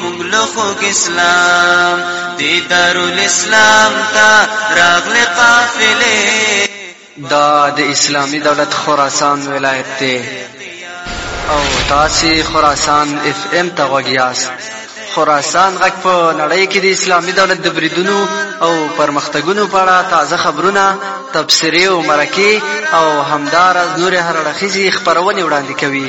مونږ له خوږ اسلام دی دارالاسلام ته راغلې قافلې دا د اسلامي دولت خراسان ولایت دی او تاسې خراسان اف ام ته غوږ یاست خراسان غږ په نړۍ کې د اسلامي دولت د بریدونو او پرمختګونو په اړه تازه خبرونه تبصرې او مرکې او همداراز نورې هر اړخیزې خپرونې وړاندې کوي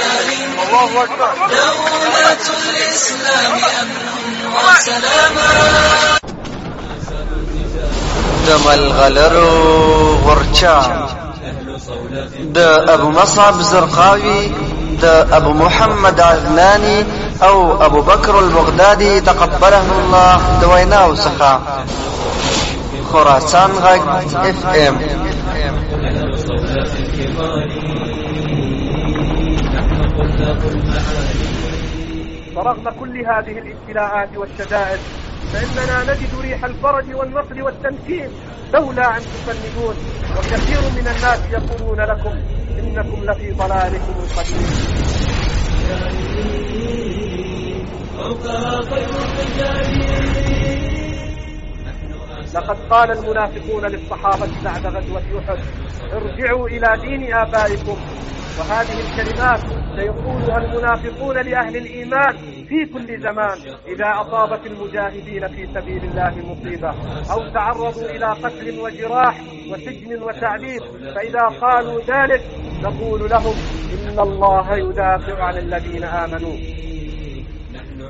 الله اکبر دولت الاسلام امن و سلاما د ملغلرو غرچا د ابو مصعب زرقاوي د ابو محمد عدناني او ابو بکر البغدادي تقبله الله د ویناو څخه خراسان غږ اف ام فرغم كل هذه الابتلاءات والشدائد فإننا نجد ريح الفرج والنصر والتمكين لولا أن تفندون وكثير من الناس يقولون لكم إنكم لفي ضلالكم القديم فوق خير الرجال لقد قال المنافقون للصحابة بعد غزوة أحد ارجعوا إلى دين آبائكم وهذه الكلمات سيقولها المنافقون لأهل الإيمان في كل زمان إذا أصابت المجاهدين في سبيل الله مصيبة أو تعرضوا إلى قتل وجراح وسجن وتعذيب فإذا قالوا ذلك نقول لهم إن الله يدافع عن الذين آمنوا نحن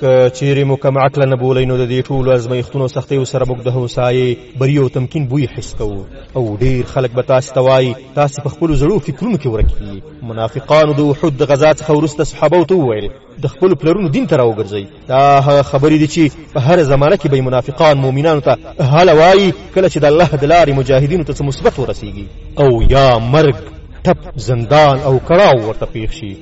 که چیرې مو کم عقل نه بولئ نو د دې ټولو ازمایښتونو سختیو سره موږ د هوسایې بری او تمکین بوی حس کوو او ډیر خلک به تاسو ته وایي تاسو په خپلو زړو فکرونو کې ورک یي منافقانو د احد د غزا څخه وروسته صحابو ته وویل د خپل پلرونو دین ته راوګرځئ دا هغه خبرې دي چې په هر زمانه کې به منافقان مؤمنانو ته هله وایي کله چې د الله د لارې مجاهدینو ته څه مثبت ورسیږي او یا مرګ ټپ زندان او کړاو ورته پیښ شي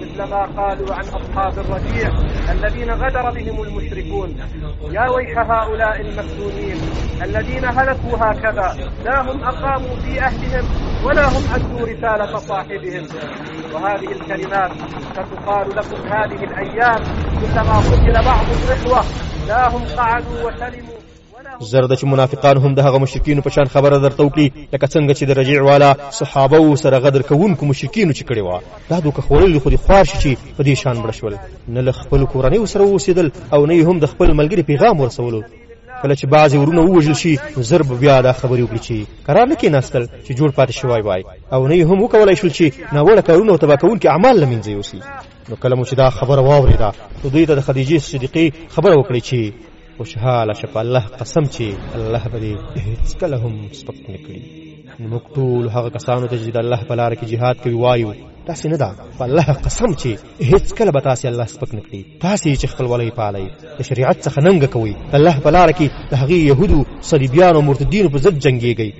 مثل ما قالوا عن أصحاب الرجيع الذين غدر بهم المشركون يا ويح هؤلاء المفتونين الذين هلكوا هكذا لا هم أقاموا في أهلهم ولا هم أدوا رسالة صاحبهم وهذه الكلمات ستقال لكم هذه الأيام كلما قتل بعض الإخوة لا هم قعدوا وسلموا زرد چې منافقان هم د هغه مشرکینو په شان خبره درته وکړي لکه څنګه چې د رجیع والا صحابه و سره غدر کوونکو مشرکینو چې کړی و دا دوکه خوړل خو دې خوار شي چې په دې شان مړ شول نه له خپل کورنۍ سره اوسېدل او نه هم د خپل ملګری پیغام ورسولو کله چې بعضې ورونه ووژل شي نو زر به بیا دا خبرې وکړي چې قرار نه کېناستل چې جوړ پاتې شوی وای او نه هم وکولی شول چې ناوړه کارونه او تباه کوونکي اعمال له منځه یوسي نو کله مو چې دا خبره واورېده نو دوی ته د خدیجې صدیقې خبره وکړي چې خوشحاله شه په الله قسم چې الله به دې هېڅکله هم سپک نه کړي نو موږ ټول هغه کسانو ته چې د الله په لاره کې جهاد کوي وایو تاسې نه ده په الله قسم چې هېڅکله به تاسې الله سپک نه کړي تاسې چې خپلولۍ پالئ د شریعت څخه ننګه کوئ د الله په لاره کې د هغې یهودو صلیبیانو مرتدینو په ضد جنګېږئ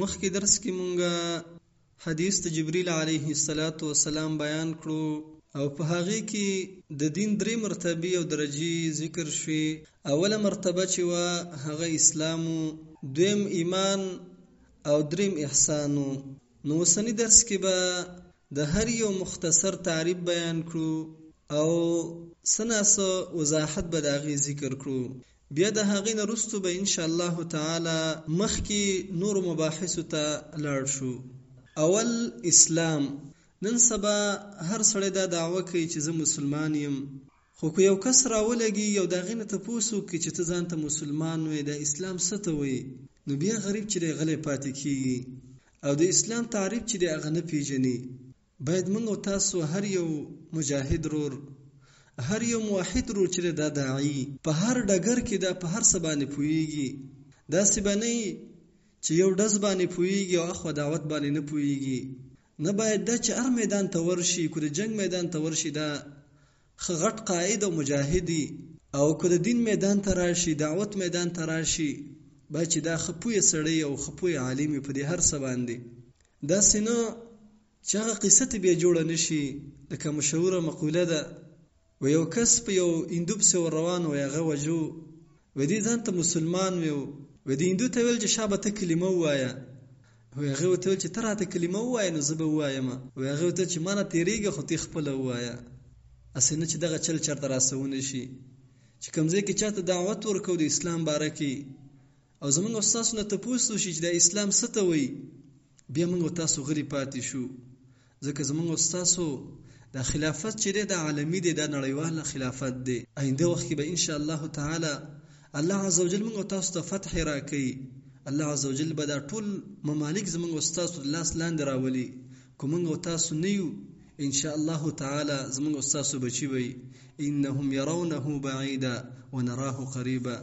مخکې درس کې مونږه حدیث د جبريل عليه الصلاة والسلام بیان کړو او په هغه کې د دین درې مرتبه او درجی ذکر شوې اوله مرتبه چې وا هغه اسلام دویم ایمان او دریم احسان نو وسنی درس کې به د هر یو مختصر تعریف بیان کړو او سناسو وضاحت به داغي ذکر کړو بیا د هغې نه وروسته به ان شاءالله تعالی مخکې نورو مباحثو ته لاړ شو. اول اسلام، نن سبا هر سړی دا دعوه کوي چې زه مسلمان یم، خو که یو کس راولږي او د هغې نه تپوس وکړي چې ته ځان ته مسلمان وایې دا اسلام څه ته وایې؟ نو بیا غریب چې دی غلی پاتې کېږي او د اسلام تعریف چې دی هغه نه پېژني. باید موږ او تاسو هر یو مجاهد ورور، هر یو موحد ورور چېرې دا داعي په هر ډګر کې دا په هر څه باندې پوهېږي، داسې به نه وي چې یو ډز باندې پوهېږي او اخوا دعوت باندې نه پوهېږي، نه باید دا چې هر میدان ته ورشي که د جنګ میدان ته ورشي دا ښه غټ قاعد او مجاهد وي او که د دین میدان ته راشي، دعوت میدان ته راشي باید چې دا ښه پوه سړی او ښه پوه عالم وي په دې هر څه باندې داسې نه چې هغه قصه ترې بیا جوړه نه شي، لکه مشهوره مقوله ده، وایي یو کس په یو هندو پسې ور روان و، وایي هغه وجو، وایي دی ځان ته مسلمان ویو، وایي دې هندو ته ویل چې شابه ته کلمه ووایه، وایي هغه ورته ویل چې ته راته کلمه ووایه نو زه به ووایم، وایي هغه ورته ویل چې مانه تېرېږه خو تۀ خپله ووایه، هسې نه چې دغه چل چرته راسره ونه شي، چې کوم ځای کې چاته دعوت ورکوو د اسلام باره کې او زمونږ او ستاسو نه تپوس وشي چې دا اسلام څه ته وایي بیا مونږ او تاسو غلي پاتې شو ځکه زمونږ او ستاسو دا خلافت چې دی دا عالمي دی دا نړیوال خلافت دی آینده وخت کې به ان شاء الله تعالی الله عزوجل مونږ او تاسو ته فتح راکړي الله عزوجل به دا ټول ممالک زمونږ او ستاسو د لاس لاندې راولي که مونږ او تاسو نه یو ان شاء الله تعالی زمونږ او ستاسو بچي وي انهم يرونه بعيدا ونراه قريبا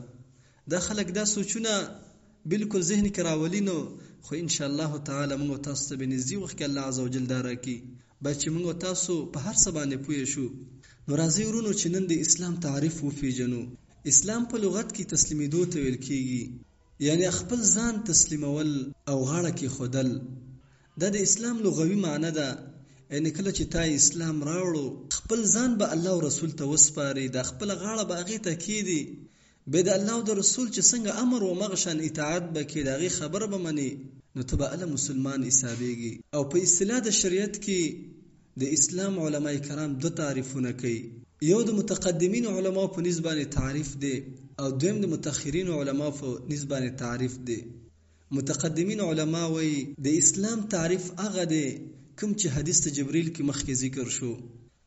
دا خلک دا سوچونه بلکل ذهن کې راولي نو خو ان شاء الله تعالی موږ او تاسو ته به نږدې وخت کې الله عزوجل دا راکړي باید چې موږ او تاسو په هر څه باندې پوه شو نو راځئ ورونو چې نن د اسلام تعریف وپیژنو اسلام په لغت کې تسلیمیدو ته ویل کیږي یعنی خپل ځان تسلیمول او غاړه کې خودل دا د اسلام لغوي معنی ده یعنی کله چې تا اسلام راوړو خپل ځان به الله او رسول ته وسپاري دا خپل غاړه به هغه ته کیدي به د الله او د رسول چې څنګه امر و همغه شان اطاعت به کې د هغې خبره به منې نو ته به اله مسلمان حسابېږې او په اصطلاح د شريعت کې د اسلام علماء کرام دوه تعريفونه کوي يو د متقدمين علماو په نيز باندې تعريف دی او دويم د متاخرين علماو په نيز باندې تعريف دی متقدمين علماء وایي د اسلام تعريف هغه دی کوم چې حديث ته جبريل کې مخکې ذکر شو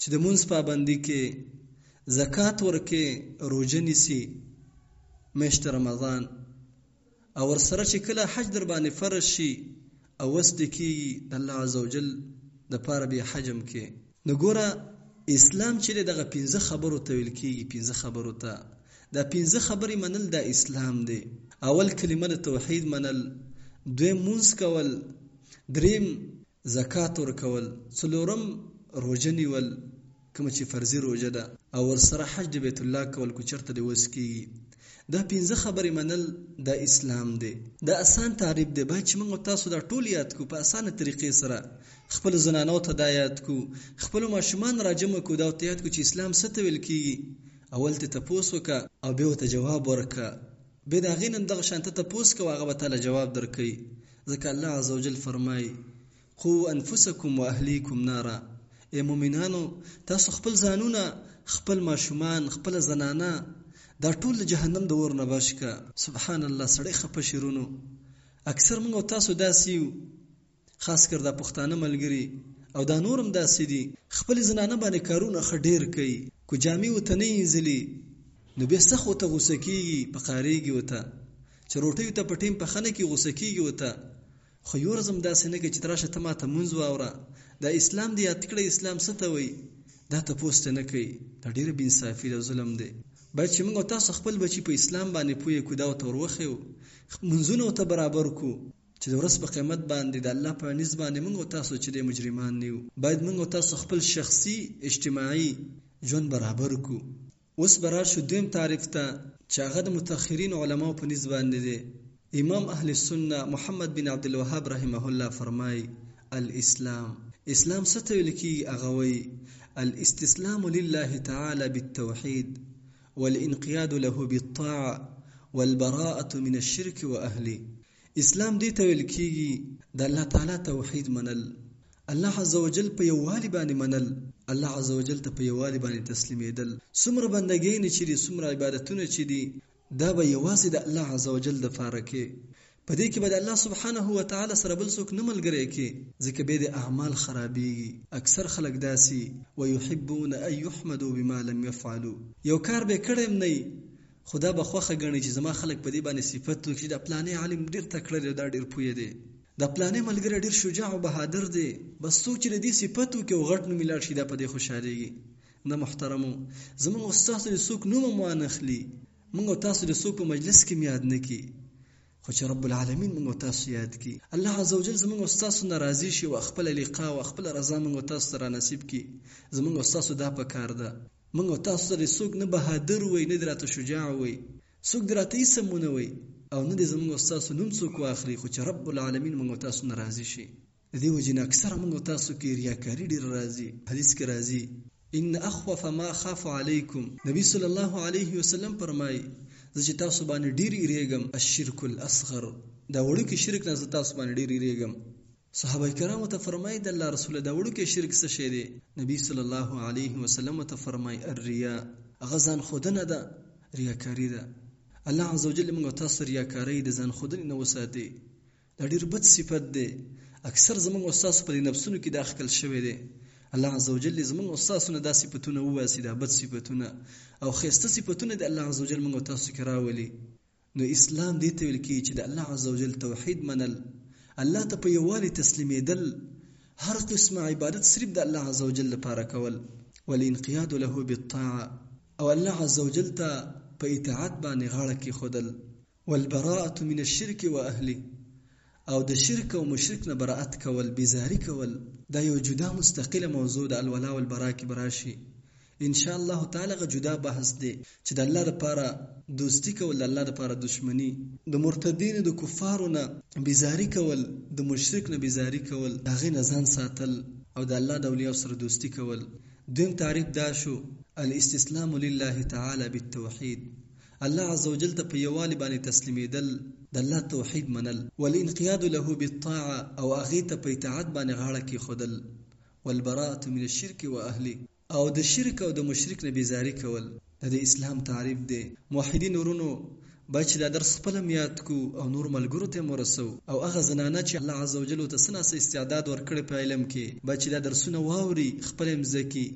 چې د مونځ پابندي کې، زکات ورکې، روژه نیسي، میشت رمضان، او ورسره چې کله حج درباندې فرض شي او وس دې کیږي د الله عزوجل دپاره بیا حج هم کې. نو ګوره اسلام چې دی دغه پنځه خبرو ته ویل کیږي، پنځه خبرو ته، دا پنځه خبرې منل دا اسلام دی، اول کلمه د توحید منل، دویم مونځ کول، دریم زکات ورکول، څلورم روژه نیول کومه چې فرضي روژه ده او ورسره حج د بیت الله کول که چرته دې وس کیږي دا پنځه خبرې منل دا اسلام دی دا اسان تعریف دی باید چې موږ تاسو دا ټول یاد کو په اسانه طریقې سره خپل زنانو ته دا یاد کو خپل ماشومان راجمع کو دا ته یاد کو چې اسلام څه ته ویل کیږي اول ته تپوس وکړه او بیا ته جواب ورکړه بې د هغې نه هم دغه شان ته تپوس کوه هغه به تاله جواب درکوي ځکه الله عزوجل فرمايي، قوو انفسکم واهلیکم نارا، ای مومنانو تاسو خپل ځانونه، خپل ماشومان، خپله زنانه دا ټول د جهنم د اور نه بچ که. سبحان الله سړی خپه شي رونو اکثر مونږ او تاسو داسې یو خاص کر دا پښتانه ملګري او دا نور هم داسي دي خپلي زنانه باندي کارونه ښه ډير کوي کو جامي ورته نه اينځلي نو بيا سخت ورته غوسه کيږي پقاريږي ورته چه روټيو ته په ټيم پخه نه کړي غوسه کيږي ورته خو يو ورځ هم داسي نه کوي چه ته راشه ته ماته مونځ واوره دا اسلام دي ياد کړه اسلام څه ته وايي دا تپوس ته نه کوي دا ډيره بي انصافي ده ظلم دی بايد چه مونږ او تاسو خپل بچي په اسلام باندي پوه کړو دا ورته وروښيو مونځونه ورته برابر کړو چې د ورځ په قیامت باندې د الله په نیز باندې مونږ او تاسو چې دی مجرمان یو باید مونږ او تاسو خپل شخصي، اجتماعي، ژوند برابر کړو. اوس به راشو دویم تعریف ته چې هغه د متاخرین علماو په نیز باندې دی. امام اهل السنه محمد بن عبدالوهاب رحمه الله فرمائی، الاسلام، اسلام څه ته ویل کیږي هغه وایي، الاستسلام لله تعالی بالتوحید والانقیاد له بالطاعه والبراءة من الشرک واهله، اسلام دې ته ویل کیږي د الله تعالی توحید منل، الله عزوجل په یووالي باندې منل، الله عزوجل ته په یووالي باندې تسلیمیدل، څومره بندګیانې چې دي، څومره عبادتونه چې دي، دا به یوازې د الله عزوجل لپاره کې، په دې کې به د الله سبحانه وتعالی سره بل څوک نه ملګری کې، ځکه بیا دې اعمال خرابیږي، اکثر خلک داسې وي، ویحبون ان یحمدو بما لم یفعلو، یو کار به یې کړی هم نه وي، خو دا به خوښه ګڼی چی زما خلک په دی باندی صفت وکی چی دا پلانی عالم ډیر تکړه دی او دا ډیر پوه دی. دا پلانی ملګری ډیر شجاع او بهادر دی. بس څوک چی د دی صفت وکی او غټ نوم یی لاړ شی دا په دی خوشحالیږی. نه محترمو. زمونږ او ستاسو دی څوک نوم هم وانخلی. مونږ او تاسو دی څوک په مجلس کی هم یاد نه کی. خو چې رب العالمين موږ او تاسو ياد کړي، الله عزوجل زموږ او ستاسو نه راضي شي او خپله لقاء او خپله رضا موږ او تاسو ته رانصيب کړي، زموږ او ستاسو دا په کار ده. موږ او تاسو ته دې څوک نه بهادر وايي، نه دې راته شجاع وايي، څوک دې راته هيڅ هم ونه وايي او نه دې زموږ او ستاسو نوم څوک واخلي، خو چې رب العالمين موږ او تاسو نه راضي شي. د دې وجې نه اکثره مونږ او تاسو کې رياکاري ډېره راځي، حديث کې راځي، ان اخوف ما اخاف عليکم، نبي صلی الله عليه وسلم فرمايي، زه چې تاسو باندې ډېر ايرېږم، الشرک الاصغر، دا وړوکي شرک نه زه تاسو باندې ډېر ايرېږم، صحابه کرامو ته فرمايي، د الله رسوله دا وړوکی شرک څه شی دی؟ نبي صلی الله عليه وسلم ورته فرمايي، الرياء، هغه ځان ښودنه ده، رياکاري ده، الله عزوجل دې مونږ او تاسو رياکارۍ، د ځان ښودنې نه وساتي. دا ډیر بد صفت دی اکثر زمونږ او ستاسو په دې نفسونو کې دا ښکل شوی دی الله عزوجل دې زمونږ او ستاسو نه دا صفتونه وباسي دا بد صفتونه او ښایسته صفتونه دې الله عزوجل مونږ او تاسو کې راولي نو اسلام دې ته ویل کېږي چې د الله عزوجل توحید منل الله ته په یووالي تسلیمېدل هر قسمه عبادت صرف د الله عزوجل لپاره کول والانقیاد له بالطاعه او الله عزوجل ته په اطاعت باندې غاړه کېښودل والبراءة من الشرک واهله او د شرک او مشرک نه برائت کول، بیزاری کول، دا یوه جدا مستقله موضوع ده الولاء والبراء کې به راشي ان شاء الله تعالی هغه جدا بحث دې چې د الله لپاره دوستی کول د الله لپاره دشمنی، د مرتدینو د کفارو نه بیزاری کول، د مشرک نه بیزاری کول، د هغه نه ځان ساتل او د الله د اولیاو سره دوستی کول، دویم تعریف دا شو، الاستسلام لله تعالی بالتوحید، الله عزوجل ته په یووالي باندې تسلیمیدل، د الله توحید منل، والانقیاد له بالطاعه او هغه ته په اطاعت باندې غاړه کیښودل، والبراءة من الشرک واهله او د شرک او د مشرک نه بیزاري کول، دا د اسلام تعریف دی موحدین ورونو، باید چې دا درس خپل هم یاد کړو او نور ملګرو ته هم ورسوو او هغه زنانه چې الله عزوجل ورته څه ناڅه استعداد ورکړی په علم کې باید چې دا درسونه واوري خپله هم زده کړي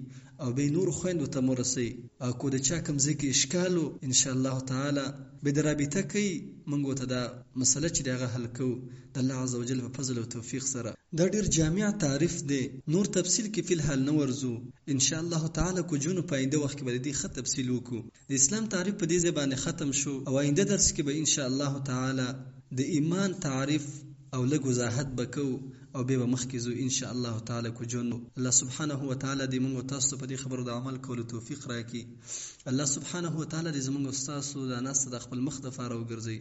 او بی نورو خویندو تم ورسوی او کو د چا کوم ځای کی اشکال وو ان شاء الله تعالی به د رابطه کوی مونږ ورته دا مسله چی دی هغه حل کوو د الله عز وجل په فضل او توفیق سره. دا ډیر جامع تعریف دی نور تفصیل کی فی الحال نه ورځو ان شاء الله تعالی کو جونو په آینده وخت کی به د دی ښه تفصیل وکړو. د اسلام تعریف په دې ځای باندې ختم شو او آینده درس کې به ان شاء الله تعالی د ایمان تعریف او لږ وضاحت به کوو او بیا به مخکې ځو ان شاء الله تعالی که ژوند وو. الله سبحانه وتعالی دې موږ او تاسو ته په دې خبرو د عمل کولو توفیق راکړي. الله سبحانه وتعالی دې زموږ او ستاسو دا ناسته د خپل مخ د پاره وګرځوي.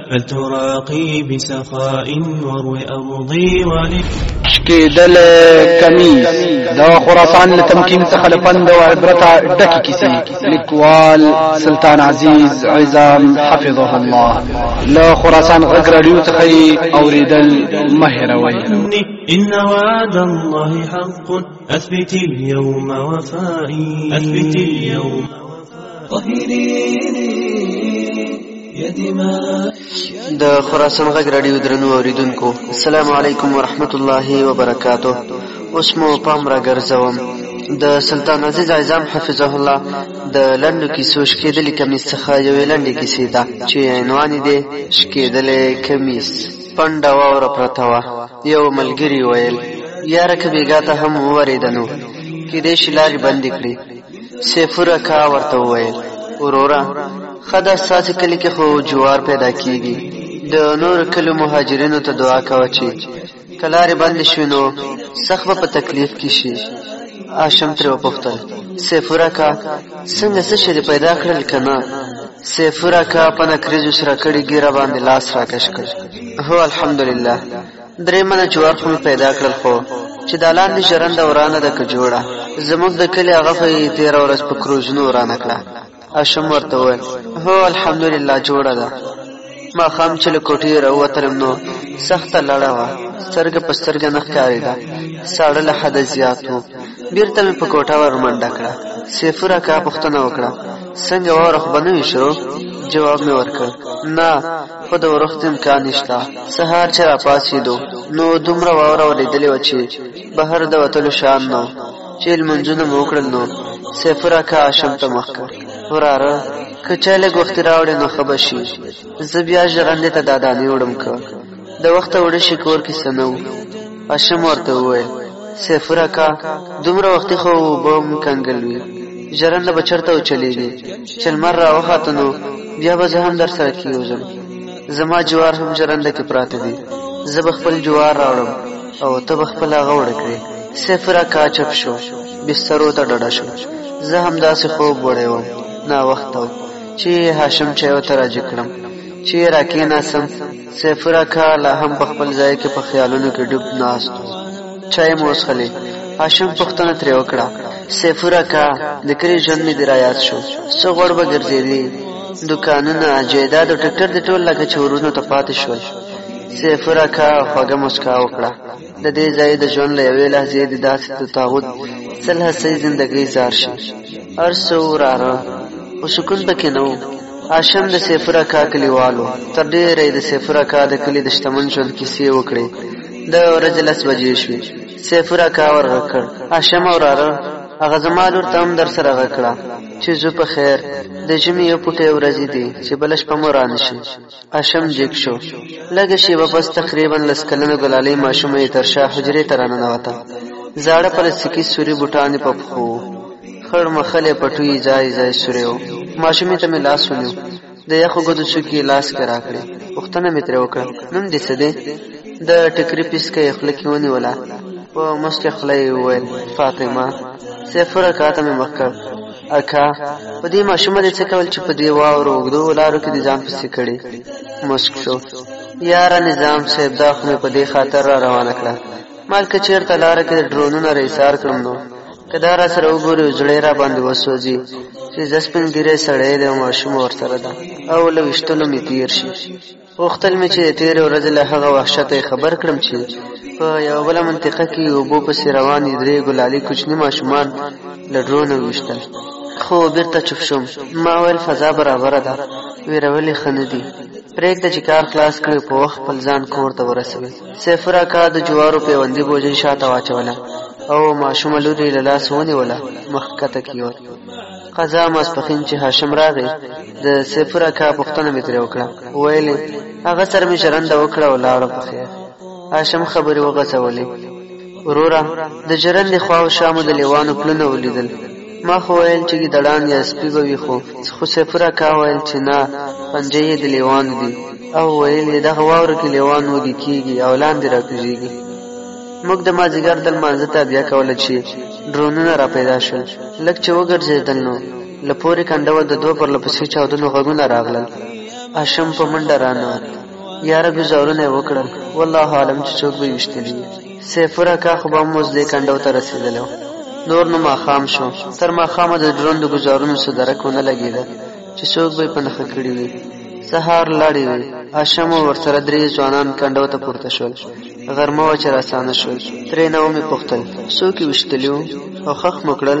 تراقي بسخاء ورو أرضي ولي شکېدل کمیز د خراسان له تمکین څخه له پند او عبرته ډکې کیسې لیکوال سلطان عزیز عزام حفظه الله له خراسان غږ راډیو څخه یې اورېدل مه هېروئ إن وعد الله حق أثبت اليوم وفائي أثبت اليوم د خراسان غږ رادیو درنو اوریدونکو السلام علیکم ورحمت الله وبرکاتو اوس مو پام را ګرځوم د سلطان عزیز اعظم حفظه الله د لندو کیسو شکېدلې کمیس څخه یوې لنډې کیسې ده چې عنوان یې دی شکېدلې کمیس پنډه واوره پرته وه یو ملګري ویل یاره که بېګا ته هم وورېده نو کېدای شي لارې بندې کړي سیفور اکا ورته وویل وروره ښه دا ستاسې کلي کې خو جوار پیدا کیږي د نورو کلو مهاجرینو ته دعا کوه چې که لارې بندې شوې نو سخت به په تکلیف کې شي هاشم ترې وپوښتل سیفور اکا څنګه څه شي دې پیدا کړل که نه سیفور اکا په نکریزو سره کړې ګیره باندې لاس راکش کړ هو الحمدلله درې منه جوار خو مې پیدا کړل خو چې دا لاندې ژرنده ورانه ده که جوړه زموږ د کلي هغه خو یې تېره ورځ په کروزونو ورانه کړه اشم ورته وویل هو الحمدلله جوړه ده ماښام چې له کوټې راووتلم نو سخته لړه وه سترګه په سترګه نه ښکارېده ساړه له حده زیات و بېرته مې په کوټه ور منډه کړه سیفو راکا پوښتنه وکړه څنګه واوره خو به نه وي شروع جواب مې ورکړ نه خو د ورښت امکان نشته سهار چې راپاڅېدو نو دومره واوره ورېدلې وه چې بهر د وتلو شان نه چې لمونځونه مو وکړل نو سیفور اکا آشم ته مخ کړ وراره که چا لږ وخت راوړې نو ښه به شي زه بیا ژرندې ته دادانې وړم که د وخته وړه شي کور کې څه نه هاشم ورته وویل، سیفوره کا دومره وختي خو اوبه هم کنګل وي، ژرنده به چرته وچلیږي، چې لمر راوخته نو بیا به زه هم درسره کېوځم، زما جوار هم ژرنده کې پراته دي، زه به خپل جوار راوړم او ته به خپل هغه اوړه کړې. سیفوره کا چپ شو، بسترو ته ډډه شو، زه همداسې خوب وړی وم، ناوخته و، چې هاشم چایو ته راجیګ کړم، چې راکېناستم، سیفور اکا لا هم په خپل ځای کې په خیالونو کې ډوب ناست و چای مو وڅښلې هاشم پوښتنه ترې وکړه سیفور اکا د کلي ژوند مې دې رایاد شو څه غوړ به ګرځېدې دوکانونه جایداد او ټکټر دې ټول لکه چې ورونو ته پاتې شول سیفور اکا خوږه مسکا وکړه د دې ځای د ژوند له یوې لحظې د داسې د تاغوت څه لحظې زندګۍ ځار شي هر څه وراره خو سکون پکې نه و هاشم د سیفور اکا کلیوالو تر ډېره یې د سیفور اکا د کلي د شتمن ژوند کیسې وکړې د ورځې لس بجې شوې سیفور اکا ورغږ کړ هاشم وراره هغه زما لور ته هم در سره غږ کړه چې زه په خیر د ژمي یو پټې ورځې دي چې بله شپه مو رانشي اشم جګ شو. لږه شېبه پس تقریباً لس کلنه ګلالۍ ماشومه یې تر شا حجرې ته راننوته. زاړه پلاستیکي سوري بوټان یې په پښو وو. خړ مښلی پټو یې ځای ځای سوری و. ماشومې ته مې لاس ونیو. د یخو ګوتو څوکې یې لاس کې راکړې. پوښتنه مې ترې وکړه، نوم دې څه دی؟ د ټکري پیڅکه یې خوله کې ونیوله. په موسکه خوله یې وویل، فاطمه. څه څو رکعته مې مخ کړ. اکا په دې ماشومه دې څه کول چې په دې واورو اوږدو لارو کې دې ځان پسې کړي مسک شو یاره نظام صاحب دا خو مې په دې خاطر را روانه کړه مال که چېرته لاره کې ډرونونه رېسار کړم نو که دا را سره وګوري زړه را باندې وسوځي چې زه سپین ګیری سړی دی او ماشوم ورسره ده او له ویشتلو مې تیر شي غوښتل مې چې تېرې ورځې له هغه وحشته یې خبر کړم چې په یوه بله منطقه کې اوبو پسې روانې درې ګلالي کوچني ماشومان له ډرونه وویشتل خو بیرته چوپ شوم ما ویل فضا برابره ده ویرولې ښه نه دي پرېږده چې کار خلاص کړي په وخت خپل ځان کور ته ورسوي سیفور اکا د جوارو پیوندي بوجۍ شاته واچوله او ماشومه لور یې له لاسه ونیوله مخ کښته کېوت قضا ماسپښین چې هاشم راغی د سیفور اکا پوښتنه مې ترې وکړه ویلې هغه سره مې ژرنده وکړه او لاړم په خیر هاشم خبرې وغځولې وروره د ژرندې خوا او شا مو د لیوانو پلونه ولیدل ما خو ویل چې ګیدړان یا سپي به وي خو خو سیفور اکا ویل چې نه پنجې یې د لیوانو دي او ویل یې دغه واورو کې لیوان وږي کېږي او لاندې راکوزېږي موږ د مازیګر د لمانځه تابیا کوله چې ډرونونه را پیدا شول لږ چې وګرځېدل نو له پورې کنډوه د دوه پرله پسې چاودنو غږونه راغلل هاشم په منډه رانوت یاره ګزارونه یې وکړل والله عالم چې څوک به یې ویشتلي سیفور اکا خو به هم اوس دې کنډو ته رسېدلی نور نو ماښام شو تر ماښامه د ډرون د ګزارونو څه درک ونه لګېده چې څوک به یې په نښه کړي وي سهار لاړې وې هاشم ورسره درې ځوانان کنډو ته پورته شول غرمه وه چې راسانه شول ترېنه ومې پوښتل څوک یې ویشتلي وو او خښ مو کړل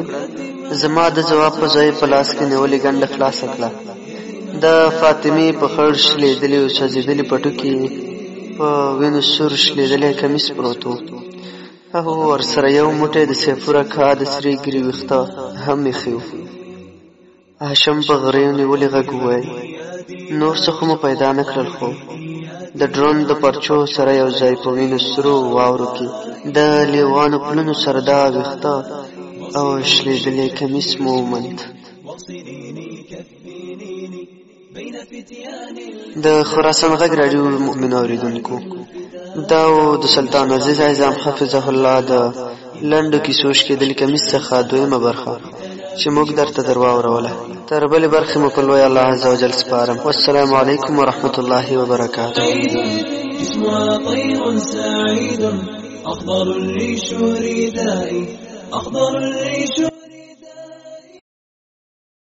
زما د ځواب په ځای په لاس کې نیولې ګنډه خلاصه کړه د فاطمې په خړ شلېدلي او سوځېدلي پټو کې په وینو سور شلېدلی کمیس پروت و هغه ورسره یو موټی د سیفوره کا د سرې ګري ویښته هم ایښي وو هاشم په غریو نیولي غږ وویل نور څه خو مو پیدا نه کړل خو د ډرون د پرچو سره یو ځای په وینو سرو واورو کې د لیوانو پلونو سره دا ویښته او شلېدلی کمیس مو وموند د خراسان غږ راډیو مؤمن اوریدونکو دا و د سلطان عزیز اعظم حفظه الله د لنډو کیسو شکېدلي کمیس څخه دویمه برخه چې موږ درته درواوروله تر بلې برخې مو په لوی الله عز وجل سپارم والسلام علیکم ورحمت الله وبرکاته أخضر الريش ردائي أخضر الريش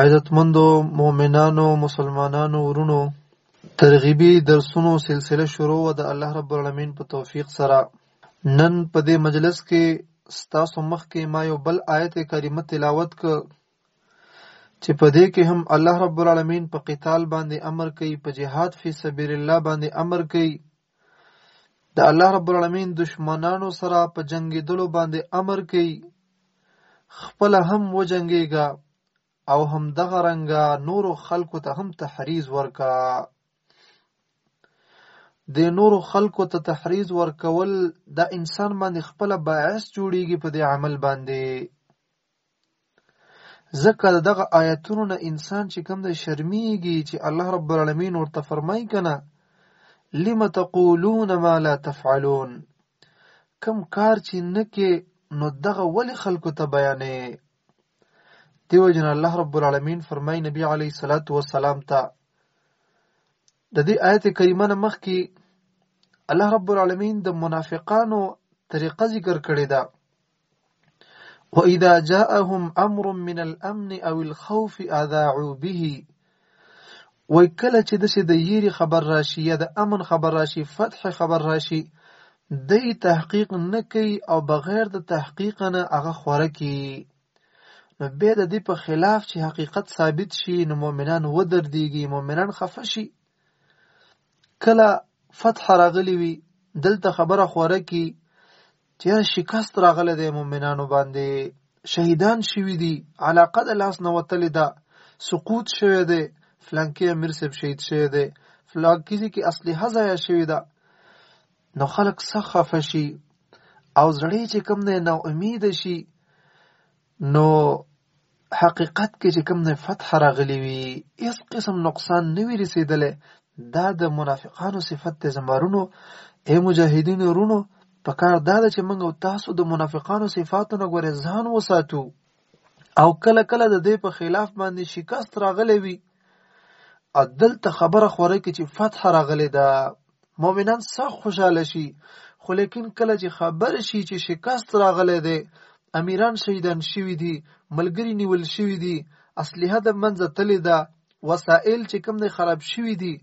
عزتمندو مؤمنانو مسلمانانو ورونو ترغیبي درسونو سلسله شروع و د الله رب العالمین په توفیق سره نن په دې مجلس کې ستاسو مخ کې ما یو بل آیت کریمه تلاوت ک چې په دې کې هم الله رب العالمین په قتال باندې امر کوي په جهاد فی سبیل الله باندې امر کوي د الله رب العالمین دشمنانو سره په جنگیدلو باندې امر کوي خپل هم وجنګیږه او هم دغه رنګه نورو خلکو ته هم تحریز ورکا د نورو خلکو ته تحریز ورکول د انسان باندې خپل باعث جوړیږي په دې عمل باندې ځکه د دغه آیتونو نه انسان چې کوم دی شرمیږي چې الله رب العالمین ورته فرمای کنه لم تقولون ما لا تفعلون کم کار چې نه کې نو دغه ولی خلکو ته بیانې دیو جن الله رب العالمین فرمای نبی علی صلوات و سلام ته د دې آیت کریمه نه مخکې الله رب العالمین د منافقانو طریقه ذکر کړې ده واذا جاءهم امر من الامن او الخوف اذاعوا به وای کله چې د سې د یری خبر راشي یا د امن خبر راشي فتح خبر راشي د تحقیق نه کوي او بغیر د تحقیق نه هغه خوره کوي نو به د دې په خلاف چې حقیقت ثابت شي نو مؤمنان ودرديږي مؤمنان خفه شي کله فتح راغلی وي دلته خبره خوره کی چې شکست راغلی دی مؤمنانو باندې شهیدان شوی دي علاقه د لاس نه وتلې ده سقوط شوی دی فلانکی امیر صاحب شهید شوی دی فلانکی کې اسلحه ضایع شوی ده نو خلک سخه فشي او زړې چې کم نه نو امید شي نو حقیقت کې چې کوم دی فتح راغلی وي هیڅ قسم نقصان نه وي رسېدلی دا د منافقانو صفت دی زمارونو ای مجاهدینو رونو په کار دا ده چې موږ او تاسو د منافقانو صفاتو نه ګورې ځان وساتو او کله کله د دې په خلاف باندې شکست راغلی وي دلته خبره خوره کې چې فتح راغلې ده مؤمنان سخ خوشاله شي خو لیکن کله چې خبر شي چې شکست راغلی دی امیران شهیدان شوي دي ملګری نیول شوي دي اصلحه د منځه تلې ده وسایل چې کوم دی خراب شوي دي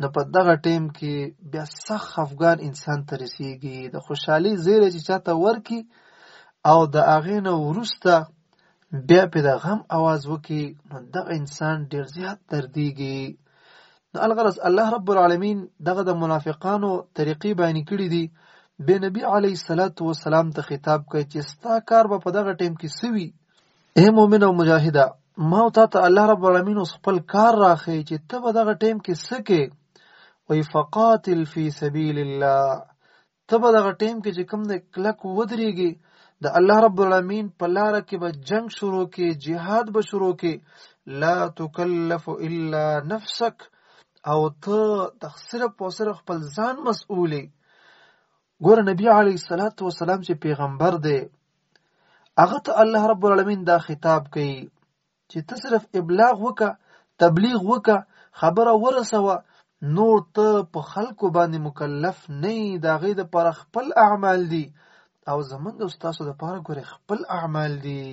نو په دغه ټیم کې بیا سخ افغان انسان ته رسیږي د خوشحالي زیره چې چاته ورکی او د هغې نه وروسته بیا په د غم اواز وکي نو دغه انسان ډیر زیات دردیږي نو الغرض الله رب العالمین دغه د منافقانو طریقې بیان کړې دي به نبی علی صلوات و سلام ته خطاب کوي چې ستا کار به په دغه ټیم کې سوي اے مؤمن او مجاهده ما او تا ته الله رب العالمین اوس خپل کار راخی چې ته به دغه ټیم کې سکه وی فقاتل فی سبیل الله ته په دغه ټیم کې چې کوم د کلک ودرېږي د الله رب العالمین په لار کې به جنگ شروع کې جهاد به شروع کې لا تکلف الا نفسک او ته د صرف او صرف خپل ځان مسؤلې ګور نبی علی صلوات و سلام چې پیغمبر دی هغه ته الله رب العالمین دا خطاب کوي چې ته صرف ابلاغ وکه تبلیغ وکه خبره ورسوه نور ته په خلکو باندې مکلف نه دا غي د پر خپل اعمال دي او زمونږ او تاسو د پر ګره خپل اعمال دي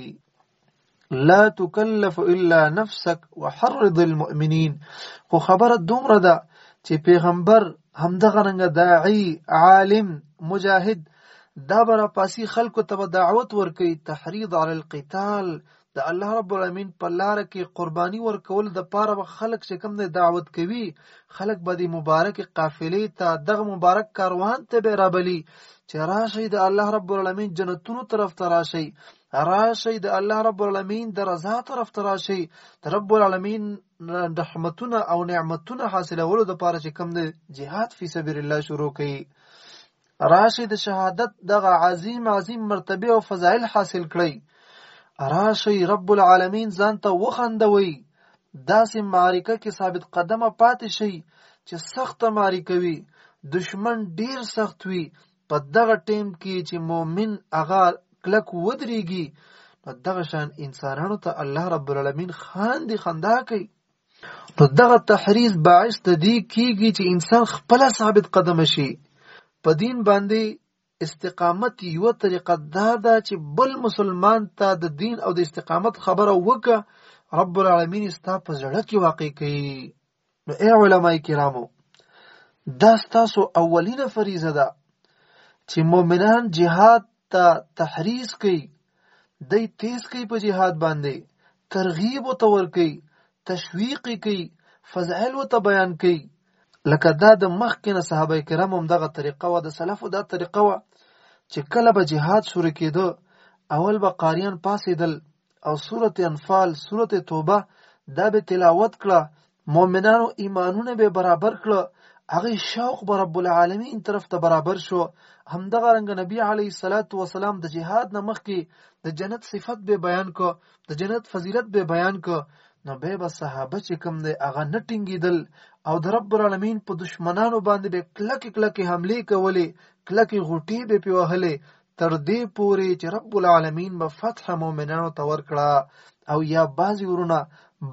لا تکلف الا نفسك وحرض المؤمنين خو خبره دومره ده چې پیغمبر همدغه رنګ داعي عالم مجاهد دا برا پاسی خلکو ته دعوت ورکي تحريض على القتال د الله رب العالمین په لار کې قرباني ورکول د پاره به خلک چې کوم نه دعوت کوي خلک به د مبارک قافلې ته دغه مبارک کاروان ته به رابلی چې راشي د الله رب العالمین جنتونو طرف ته راشي راشي د الله رب العالمین د رضا طرف ته راشي د رب العالمین رحمتونه او نعمتونه حاصلولو د پاره چې کوم نه جهاد فی سبیل الله شروع کړي راشي د شهادت دغه عظیم عظیم مرتبه او فضایل حاصل کړئ راشي رب العالمین ځان ته وخندوي داسې معرکه کې ثابت قدمه پاتې شي چې سخته معرکه وي دشمن ډیر سخت وي په دغه ټیم کې چې مؤمن هغه کلک ودرېږي نو دغه شان انسانانو ته الله رب العالمین خاندي خندا کوي نو دغه تحریز باعث د دې کیږي چې انسان خپل ثابت قدم شي په دین باندې استقامت یو طریقه دا ده چې بل مسلمان ته د دین او د استقامت خبره وکړه رب العالمین ستا په زړه کې واقع کوي نو ای علما کرامو دا ستاسو اولینه فریضه ده چې مؤمنان جهاد ته تحریز کوي دی تیز کوي په جهاد باندې ترغیب او تور کوي تشویق کوي فضائل او ته بیان کوي لکه دا د مخکنه صحابه کرام هم دغه طریقه و د سلفو دا طریقه و چې کله به جهاد شروع کېده اول به قاریان پاسېدل او سورته انفال سورته توبه دا به تلاوت کړه مؤمنانو ایمانونه به برابر کړه هغه شوق به رب العالمین طرف ته برابر شو همدغه رنګ نبی علی صلوات و سلام د جهاد نه مخکې د جنت صفت به بیان کو د جنت فضیلت به بیان کو نو به به صحابه چې کوم دی هغه نه ټینګیدل او د رب العالمین په دشمنانو باندې به کلک کلک حمله کولې کلک غټي به پیوهلې تر دې پورې چې رب العالمین به فتح مؤمنانو ته ورکړه او یا بعضی ورونه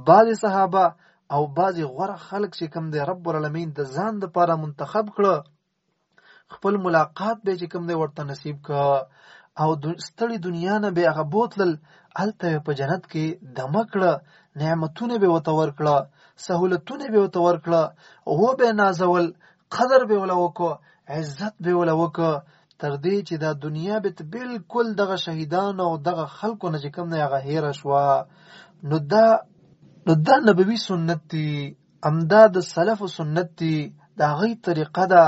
بعضی صحابه او بعضی غوره خلک چې کوم دی رب العالمین د ځان د لپاره منتخب کړه خپل ملاقات به چې کوم دی ورته نصیب ک او ستړي دنیا نه به هغه بوتل الته په جنت کې دمکړه نعمتونه به وتور کړه سہولتونه به وتور کړه او به نازول قدر به ولا وکړو عزت به ولا وکړو تر دې چې دا دنیا به بالکل دغه شهیدان او دغه خلکو نه چې کوم نه هغه هیر شوا نو دا نو دا نبوي سنت دی امدا د سلف سنت دی دا غي طریقه ده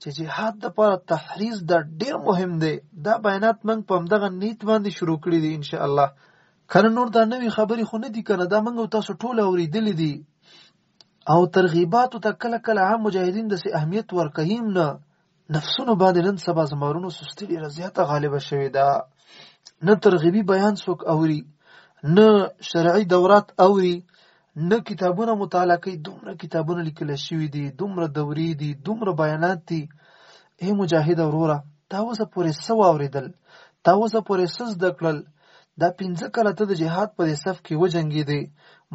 چې جهاد د پر تحریز دا ډیر مهم دی دا بیانات من په دغه نیت باندې شروع کړی دی ان شاء الله کنه نور دا نوې خبرې خو نه دي کنه دا منګو تاسو ټول اوریدلې دي او ترغیباتو ته کله کله عام مجاهدین د سي اهمیت ورکهیم نه نفسونو باندې نن سبا زمارونو سستی ډیره زیاته غالبه شوې ده نه ترغیبي بیان څوک اوري نه شرعي دورات اوري نه کتابونه مطالعه کوي دومره کتابونه لیکل شوي دي دومره دورې دي دومره بیانات دي ای مجاهد وروره تا اوسه پورې څه واورېدل تا اوسه پورې څه زده کړل دا پنځه کاله ته د جهاد په دې صف کې وجنګېدې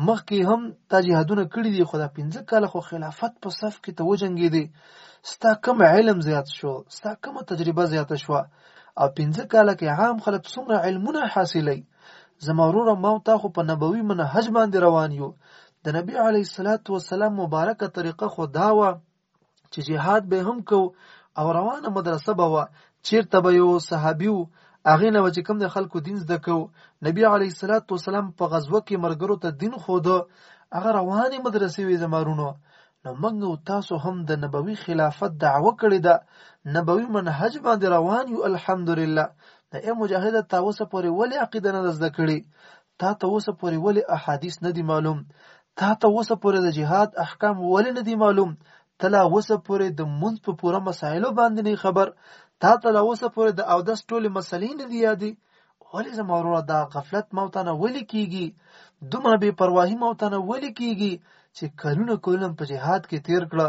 مخکې هم تا جهادونه کړي دي خو دا پنځه کاله خو خلافت په صف کې ته وجنګېدې ستا کم علم زیات شو ستا کم تجربه زیاته شوه او پنځه کاله کې عام خلک څومره علمونه حاصلوي زما وروره ما او تا خو په نبوي منهج باندې روان یو د نبی علی صلوات و سلام مبارکه طریقه خو دا و چې جهاد به هم کو او روانه مدرسه به و چیرته به یو صحابي و هغه نه چې کوم د خلکو دین زده کو نبی علی صلوات و سلام په غزوه کې مرګرو ته دین خو ده هغه روانه مدرسې وې زمارونو نو موږ او تاسو هم د نبوي خلافت دعوه کړې ده نبوي منهج باندې روان یو الحمدلله د ای مجاهد تاسو پورې ولې عقیده نه زده کړې تا ته اوسه پورې ولې احادیث نه دي معلوم تا ته اوسه پورې د جهاد احکام ولې نه دي معلوم ته لا اوسه پورې د مونځ په پوره مسایلو باندې نه خبر تا ته لا اوسه پورې د اودس ټولې مسلې نه دي یادې ولې زما وروره دا غفلت ما ته نه ولې کیږي دومره بې پرواهي ما ته نه ولې کیږي چې کلونه کلونه په جهاد کې تیر کړه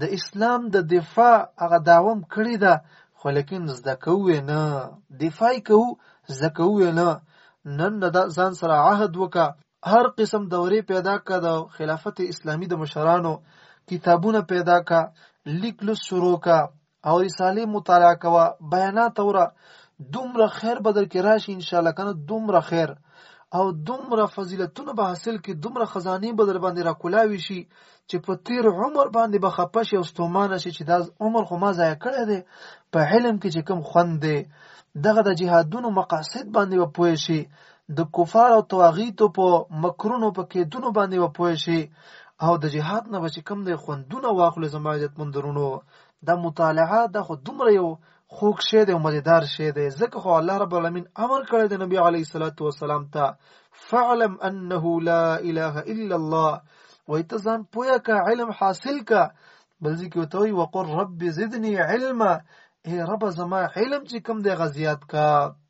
د اسلام د دفاع هغه داوم کړی ده خو لیکن زده کوو نه دفاع کوو زده کوو نه نن د ځان سره عهد وکا هر قسم دورې پیدا کړه د خلافت اسلامی د مشرانو کتابونه پیدا کا لیک لوس شروع کا او رساله مطالعه کوا بیانات اوره دومره خیر بدل کې راشي ان شاء الله کنه دومره خیر او دومره فضیلتونه به حاصل کې دومره خزانه بدل باندې را کولاوي شي چې په تیر عمر باندې به خپه شي او ستومانه شي چې دا عمر خو ما ضایع کړی دی په علم کې چې کوم خوند دی دغه د جهادونو مقاصد باندې به پوه شي د کفار او تواغیتو په مکرونو په کېدونو باندې به پوه شي او د جهاد نه به چې کوم دی خوندونه واخلي زما عزتمندرونو دا مطالعه دا خو دومره یو خوږ شی دی او مزیدار شی دی ځکه خو الله رب العالمین امر کړی د نبی علی صلوات و سلام ته فعلم انه لا اله الا الله وای ته ځان پوهه کا علم حاصل کا بل ځکه ته وی وقر رب زدنی علما ای رب زما علم چې کوم دی غزیات کا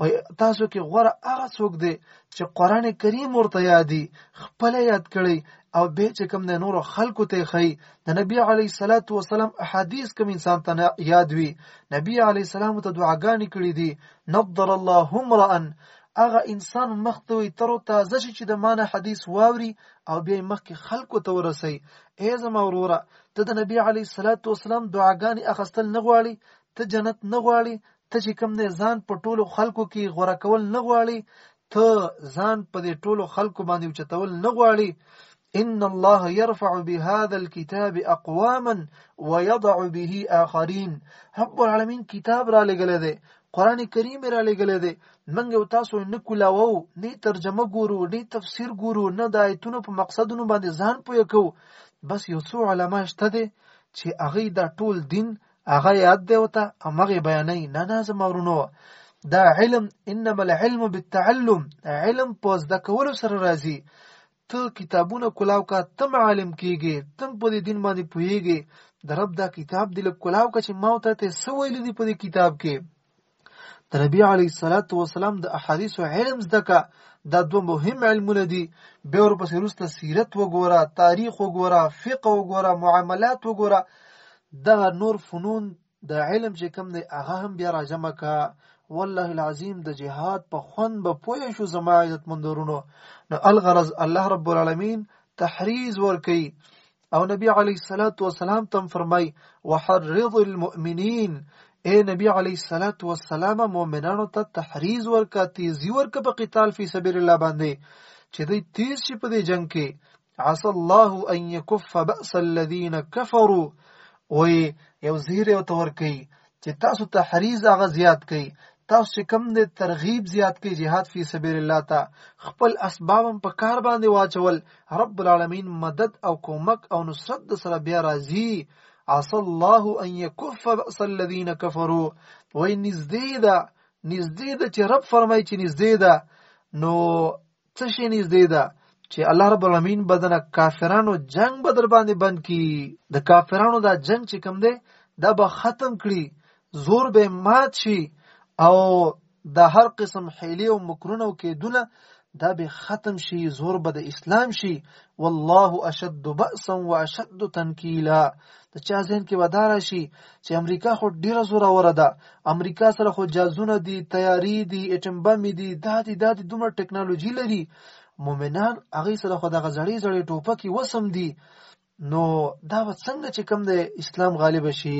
او تاسو کې غوره هغه څوک دی چې قران کریم ورته یادي خپل یاد کړي او به چې کوم د نور خلکو ته خي د نبی علی صلوات و سلام احادیث کوم انسان ته یاد وي نبی علی سلام ته دعاګانې کړې دي نضر الله امرا هغه انسان مخته وي تر تازه چې د معنی حدیث واوري او بیا مخکې خلکو ته ورسي ای زما وروره ته د نبی علی صلوات و سلام دعاګانې اخستل نه غواړي ته جنت نه غواړي ته چې کوم دی ځان په ټولو خلکو کې غوره کول نه غواړي ته ځان په دې ټولو خلکو باندې اوچتول نه غواړي ان الله يرفع بهذا الكتاب اقواما ويضع به اخرين رب العالمین کتاب را لګل دی قران کریم را لګل دی منګ او تاسو نه کولاو نه ترجمه ګورو نه تفسیر ګورو نه د آیتونو په مقصدونو باندې ځان پوي کو بس یو څو علما شته دي چې هغه دا ټول دین هغه یاد دی وته امغه بیانې نه نه زما ورونو دا علم انما العلم بالتعلم علم په زده کولو سره راځي ته کتابونه کلاو کا تم عالم کیږي تم په دې دین باندې پوهیږي د رب دا کتاب دی لکلاو کا چې ما ته ته سویل دی په دې کتاب کې د نبی علی صلوات و سلام د احادیث او علم زدکه دا دوه مهم علمونه دي به ور پسې روسته سیرت وګوره تاریخ وګوره فقه وګوره معاملات وګوره دا نور فنون د علم چې کوم دی هغه هم بیا راجم کا والله العظیم د جهاد په خوند به پوه شو زما عزت مندورونو نو الغرض الله رب العالمین تحریز ور کوي او نبی علی صلوات و سلام تم فرمای وحرض المؤمنین اے نبی علی صلوات و سلام مؤمنانو ته تحریز ورکا تیزی ورکا په قتال فی سبیل الله باندې چې دوی تیز شي په دې جنگ کې عسى الله ان يكف باس الذين كفروا وي یو زیر او تور کوي چې تاسو تحریز هغه زیات کړئ تاسو چې کم دې ترغیب زیات کړئ جهاد فی سبیل الله ته خپل اسباب په کار باندې واچول رب العالمین مدد او کومک او نصرت د سره بیا راځي عسى الله ان يكف باس الذين كفروا وای نږدې ده نږدې ده چې رب فرمایي چې نږدې ده نو څه شي نږدې ده چې الله رب العالمین بدنه کافرانو جنگ به در باندې بند کی د کافرانو دا جنگ چې کوم دی دا به ختم کړي زور به مات شي او د هر قسم حیلې او مکرونه او کېدونه دا به ختم شي زور به د اسلام شي والله اشد بأسا واشد تنکیلا د چا ذهن کې به دا راشي چې امریکا خو ډیره زوروره ده امریکا سره خو جازونه دي تیاری دي اټم بم دي دا دي دا دي دومره ټکنالوژي لري مؤمنان هغه سره خو دغه زړې زړې ټوپکې وسم دي نو دا به څنګه چې کم د اسلام غالب شي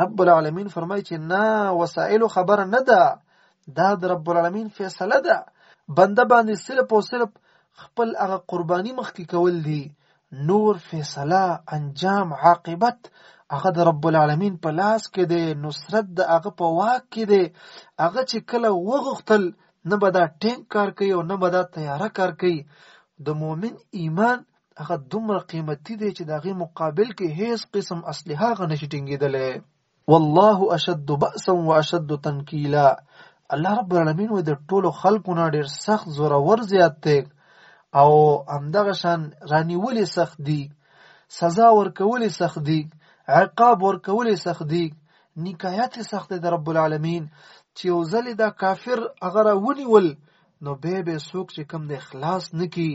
رب العالمین فرمایي چې نه وسایل خبره نه ده دا د رب العالمین فیصله ده بنده باندې صرف او صرف خپل هغه قرباني مخکې کول دي نور فیصله انجام عاقبت هغه د رب العالمین په لاس کې دی نصرت د هغه په واک کې دی هغه چې کله وغوښتل نه به دا ټینک کار کوي او نه به دا تیاره کار کوي د مؤمن ایمان هغه دومره قیمتي دی چې د هغې مقابل کې هیڅ قسم اسلحه هغه نشي ټینګېدلی والله اشد بأسا واشد تنکیلا الله رب العالمین وای د ټولو خلکو نه ډیر سخت زورور زیات دی او همدغه شان رانیولې سخت دی سزا ورکولې سخت دی عقاب ورکولې سخت دی نکایت سخت دی د رب العالمین چې یو ځل دا کافر هغه راونیول نو به به څوک چې کم د اخلاص نکی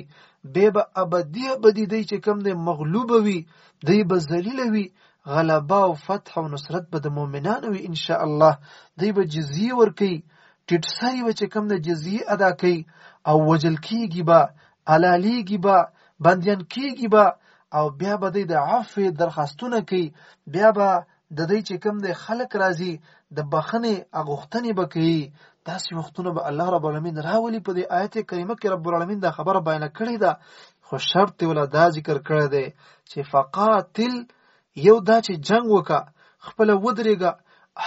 به به ابدی ابدی دی چې کم د مغلوب وي دی به ذلیل وي غلبه او فتح او نصرت به د مؤمنانو وي ان شاء الله دی به جزیه ورکي ټټ سری و چې کم د جزیه ادا کوي او وجل کیږي به علالیږي به بندیان کیږي به او بیا به د عفو درخواستونه کوي بیا به د دې چې کوم د خلق راضي د بخنه اغوښتنې بکې داسې وختونه به الله رب العالمین راولي په دې آیت کریمه کې رب العالمین دا خبره بیان کړې ده خو شرط ولا دا ذکر کړی دی چې فقاتل یو دا چې جنگ وکا خپل ودرېګا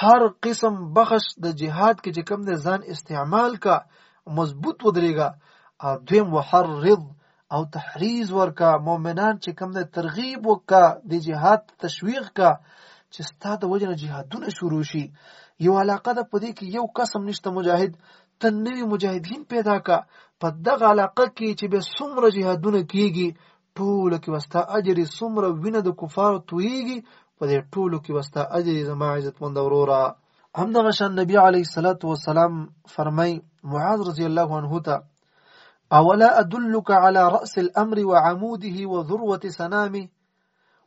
هر قسم بخش د جهاد کې چې کوم د ځان استعمال کا مضبوط ودرېګا او دویم وحرض او تحریز ورکا مؤمنان چې کوم د ترغیب وکا د جهاد تشویق کا چې ستا د وجنه جهادونه شروع شي یو علاقه ده په دې کې یو قسم نشته مجاهد ته نوی مجاهدین پیدا کا په دغه علاقه کې چې به څومره جهادونه کیږي ټول کې وستا اجر څومره وینه د کفارو تویږي په دې ټولو کې وستا اجر زما عزت مند وروره همدغه شان نبی علی صلوات و سلام فرمای معاذ رضی الله عنه ته اولا ادلك على راس الامر وعموده وذروه سنامه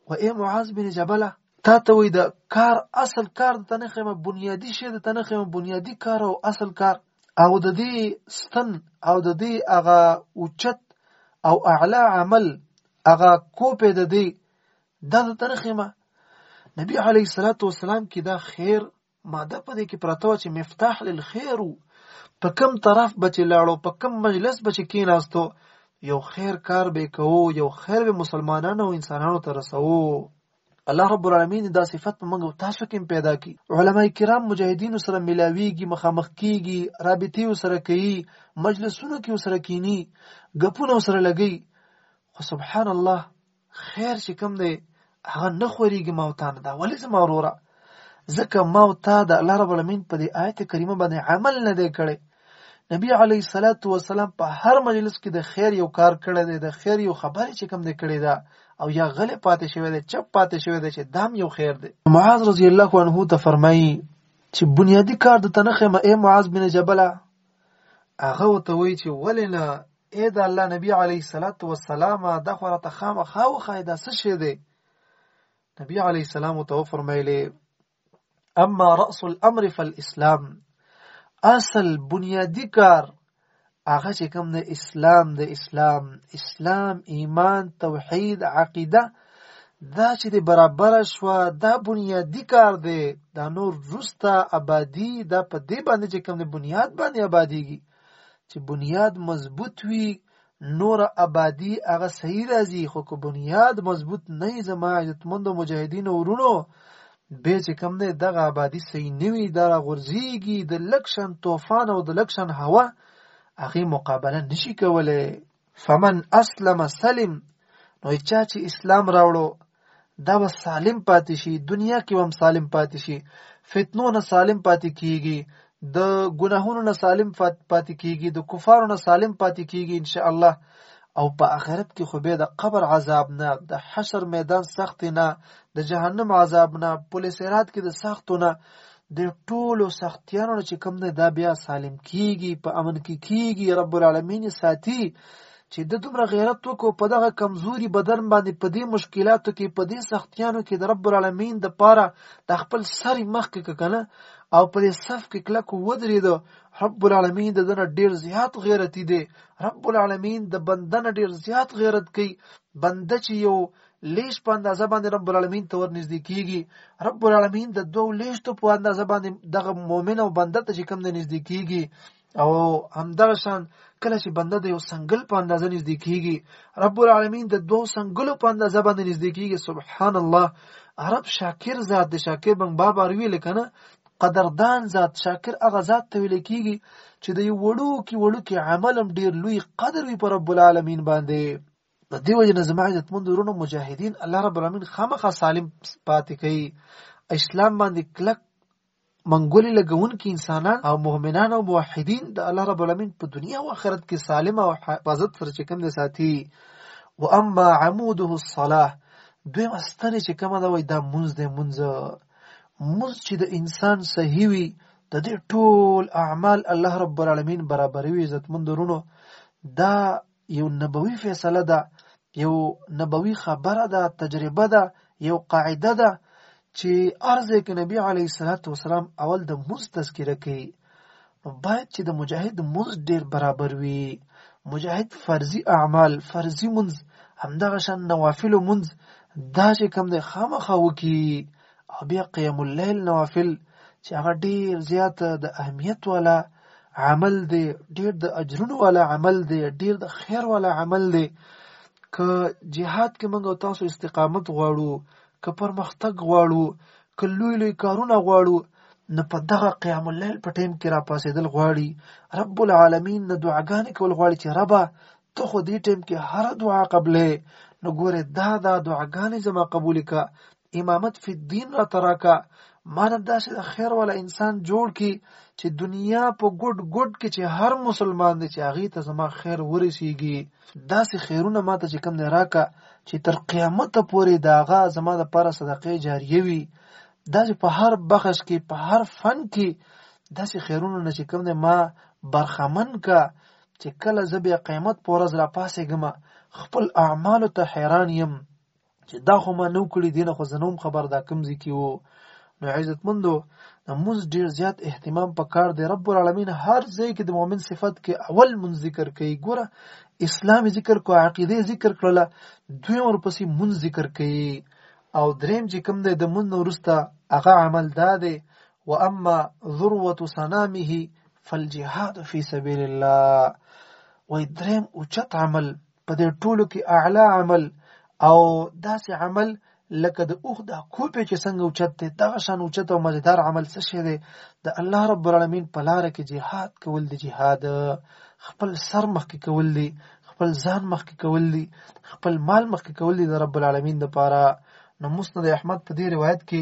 و ای معاذ بن جبله تا ته وای د کار اصل کار د تنخمه بنیادی شی د تنخمه بنیادی کار او اصل کار او د دې ستن او د دې هغه اوچت او اعلی عمل هغه کوپه د دې د تنخمه نبی علی صلوات و سلام کې دا خیر ماده په دې کې پرته وه چې مفتاح للخیر و په کوم طرف به چې لاړو په کوم مجلس به چې کېناستو یو خیر کار به کوو یو خیر به مسلمانانو او انسانانو ته رسوو الله رب العالمین دا صفت په موږ تاسو کې پیدا کی علما کرام مجاهدین سره ملاویږي مخامخ کیږي رابطې سره کوي مجلسونو کې سره کینی غپونه سره لګي خو سبحان الله خیر چې کوم دی هغه نه خوريږي ما او تا نه دا ولې زما وروره ځکه ما او تا د الله رب العالمین په دې آیت کریمه باندې عمل نه دی کړی نبی علی صلوات و سلام په هر مجلس کې د خیر یو کار کړی دی د خیر یو خبرې چې کوم دی کړی دا او یا غلې پاتې شوی دی چپ پاتې شوی دی چې دام یو خیر دی معاذ رضی الله عنه ته فرمایي چې بنیادی کار د تنخه ما ای معاذ بن جبل هغه وته وی چې ولنه اې د الله نبی علیه الصلاۃ والسلام دا خو راته خامخا وښایه دا څه شی دی نبی علیه السلام ته وفرمایلې اما راس الامر فالاسلام اصل بنیادی کار هغه چې کوم د اسلام د اسلام اسلام ایمان توحید عقیده دا چې د برابر شو دا بنیادی کار دی دا نور روسته آبادی دا په دې باندې چې کوم د بنیاد باندې آبادیږي چې بنیاد مضبوط وي نور آبادی هغه صحیح راځي خو که بنیاد مضبوط نه وي زما عزتمندو مجاهدینو ورونو به چې کم نه دغه آبادی صحیح نه وي دا غورځېږي د لکشن طوفان او د لکشن هوا هغې مقابله نشي کولی فمن اسلم سلم نو چا چې اسلام راوړو دا به سالم پاتې شي دنیا کې هم سالم پاتې شي فتنو نه سالم پاتې کیږي د ګناهونو نه سالم پاتې کیږي د کفارو نه سالم پاتې کیږي ان شاء الله او په آخرت کې خو به د قبر عذاب نه د حشر میدان سخت نه د جهنم عذاب نه پولیس رات کې د سختو نه د ټولو سختیانو نه چې کوم دی دا بیا سالم کیږي په امن کې کیږي رب العالمین ساتي چې د دومره غیرت وکړو په دغه کمزوري بدن باندې په دې مشکلاتو کې په دې سختیانو کې د رب العالمین د پاره د خپل سر مخ کې کنه او په دې صف کې کلک ودرید رب العالمین د دنه ډیر زیات غیرتی دی رب العالمین د بندنه ډیر زیات غیرت کوي بنده چې یو لیش په اندازه باندې رب العالمین ته ورنږدې کیږي رب العالمین د دوه لیشتو په اندازه باندې دغه مؤمن او بنده ته چې کوم نه نږدې کیږي او همدغه شان کله چې بنده د یو سنگل په اندازه نږدې کیږي رب العالمین د دوه سنگلو په اندازه باندې نږدې کیږي سبحان الله عرب شاکر ذات د شاکر بنګ باب اروي لکنه قدردان ذات شاکر هغه ذات ته ویل کیږي چې د یو وړو کې وړو کې عملم ډیر لوی قدر وي پر رب العالمین باندې په دې وجه نه زما عزتمند ورونو مجاهدین الله رب العالمین خامخا سالم پاتې کوي اسلام باندې کلک منګولې لګونکي انسانان او مؤمنان او موحدین د الله رب العالمین په دنیا او آخرت کې سالم او حفاظت سره چې کوم دي ساتي واما عموده الصلاه دوی مستنه چې کومه دا وای دا منځ دې منځ منځ چې د انسان صحیح وي د دې ټول اعمال الله رب العالمین برابروي عزتمند ورونو دا یو نبوي فیصله ده یو نبوي خبره ده تجربه ده یو قاعده ده چې ارزه کې نبی علی صلوات و سلام اول د موز تذکره کوي نو باید چې د مجاهد موز ډیر برابر وي مجاهد فرضي اعمال فرضي منځ همدغه شان نوافل منځ دا چې کوم دی خامخا وکي او بیا قیام اللیل نوافل چې هغه ډیر زیات د اهمیت والا عمل دی ډیر د اجرونو والا عمل دی ډیر د خیر والا عمل دی که جهاد کې موږ تاسو استقامت غواړو که پرمختګ غواړو که لوی لوی کارونه غواړو نو په دغه قیام الليل په ټیم کې را پاسېدل غواړي رب العالمین نه دعاګانې کول غواړي چې ربه ته خو دې ټیم کې هر دعا قبلې نو ګوره دا دا دعاګانې زما قبول کا امامت فی الدین را تراکا مانه داسې د خیر ولا انسان جوړ کی چې دنیا په ګډ ګډ کې چې هر مسلمان دی چې هغه ته زما خیر ورسیږي داسې خیرونه ماته چې کم نه راکا چې تر قیامت پورې داغه زما د پاره صدقه جاریه وي داسې په هر بخش کې په هر فن کې داسې خیرونه نه چې کم نه ما برخمن کا چې کله زه بیا قیامت په ورځ را پاسېږم خپل اعمالو ته حیران یم چې دا خو ما نو کړي دي نه خو زنوم خبر دا کم ځکه وو نو عزتمندو د موږ ډیر زیات اهتمام پکار دی رب العالمین هر ځای کې د مؤمن صفت کې اول مون ذکر کوي ګوره اسلام ذکر کو عقیده ذکر کړله دوی ورپسې مون ذکر کوي او دریم چې کوم دی د مون ورسته هغه عمل دا دی واما ذروه صنامه فالجهاد فی سبیل الله وای دریم اوچت عمل په دې ټولو کې اعلی عمل او داسې عمل لکه د اوخ د کوپې چې څنګه اوچت دی دغه شان اوچت او مزیدار عمل څه شی دی د الله رب العالمین په لار کې جهاد کول دی جهاد خپل سر مخ کې کول دی خپل ځان مخ کې کول دی خپل مال مخ کې کول دی د رب العالمین لپاره نو مسند احمد په دې روایت کې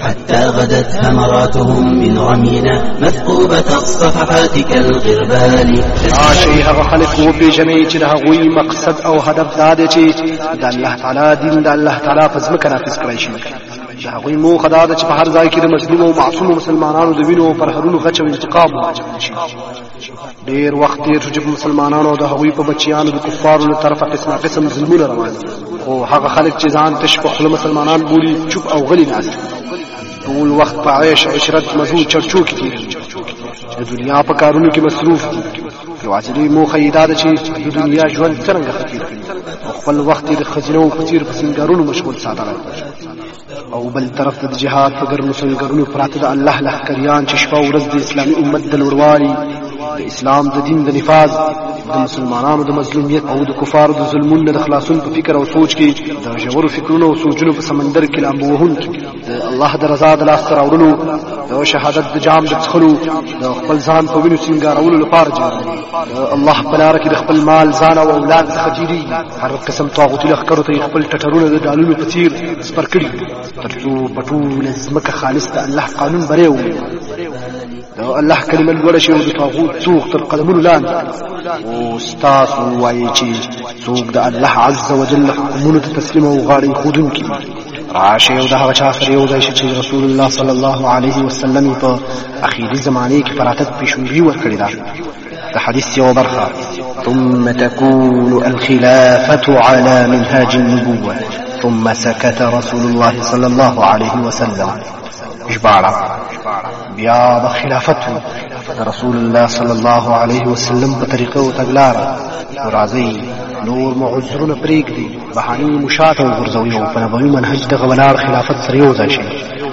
حتى غدت ثمراتهم من رمينا مثقوبة الصفحات كالغربال راشي هغه خلق وو پیژنې چې د هغوی مقصد او هدف دا دی چې د الله تعالی دین د الله تعالی په ځمکه نافذ کړی شي د هغوی موخه دا ده چې په هر ځای کې د مظلوم او معصوم مسلمانانو د وینو او پرهرونو غچ او انتقام واچول شي ډیر وخت تیر شو چې مسلمانانو او د هغوی په بچیانو د کفارو له طرفه قسمه قسم ظلمونه روان دي خو هغه خلک چې ځان تش په خپل مسلمانان بولي چوپ او غلي ناست ټول وخت په عیش عشرت مزو چرچو کې تیر د دنیا په کارونو کې مصروف دي یوازې دوی موخه یې دا ده چې د دنیا ژوند څرنګه ختیر کړي او خپل وخت یې د ښځینه او په څیر په سینګارونو مشغول ساتلی او بل طرف ته د جهاد په ګرمو سنګرونو پراته د الله لښکریان چې شپه ورځ د اسلامي امت د لوړوالي د اسلام د دین د نفاذ د مسلمانانو د مظلومیت او د کفارو د ظلمونو د خلاصون په فکر او سوچ کې د ژورو فکرونو او سوچونو په سمندر کې لامبو وهونکي د الله د رضا د لاسته راوړلو د شهادت د جام د څښلو د خپل ځان په وینو سینګارولو لپاره جنګ د الله په لاره کې د خپل مال ځان او اولاد څخه تېرېږي هر قسم طاغوتي لښکرو ته یې خپل ټټرونه د ډالونو په څیر سپر کړي تر څو په ټوله ځمکه خالص د الله قانون بری ومومي د الله کلمه لوړه شي او د طاغوت څوک تر قدمونو لاندې او ستاسو وایي چې څوک د الله عز وجل حکمونو ته تسلیم او غاړه ایښودونکي راشي او د هغه چا سره یو ځای شي چې رسول الله صلی الله علیه وسلم په اخیري زمانه کې پراته پیشنګي ورکړې ده د حدیث یو برخه ثم تكون الخلافة على منهاج النبوة ثم سكت رسول الله صلى الله عليه وسلم ژباړه بیا به خلافت د رسول الله صلی الله علیه وسلم په طریقه او تګلار راځي نور مو عذرونه پرېږدي بهانې مو شاته وغورځوي او په نبوي منهج دغه ولاړ خلافت سره یو ځای شي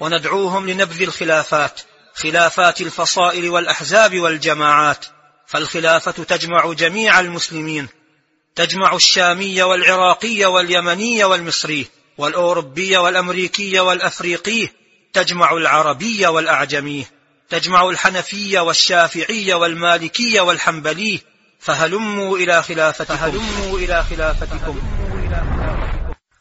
وندعوهم لنبذ الخلافات خلافات الفصائل والاحزاب والجماعات فالخلافه تجمع جميع المسلمين تجمع الشامي والعراقي واليمني والمصري والأوروبي والأمريكي والأفريقي تجمع العربي والأعجمي تجمع الحنفي والشافعي والمالكي والحنبلي فهلموا إلى خلافتكم فهلموا إلى خلافتكم